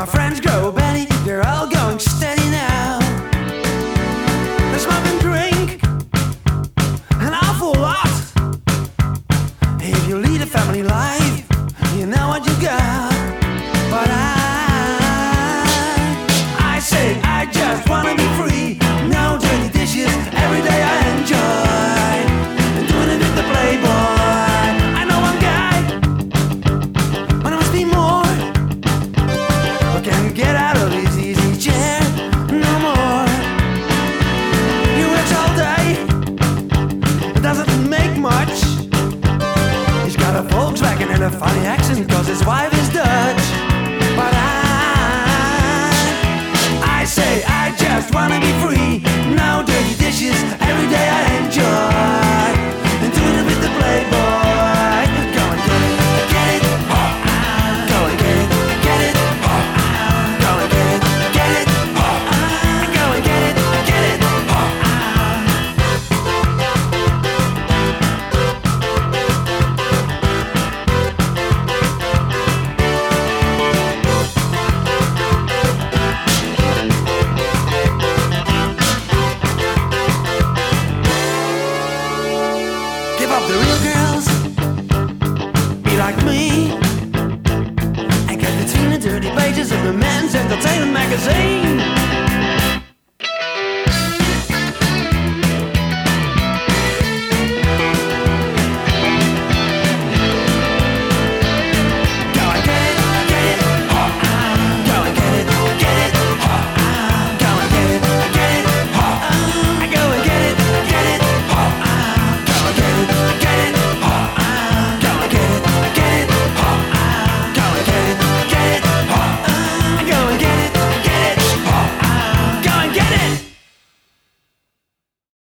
My friends grow Benny, they're all going steady now. They smoke and drink an awful lot. If you lead a family life. a funny accent cause his wife is Dutch. give up the real girls. Be like me. And get between the dirty pages of the men's entertainment magazine.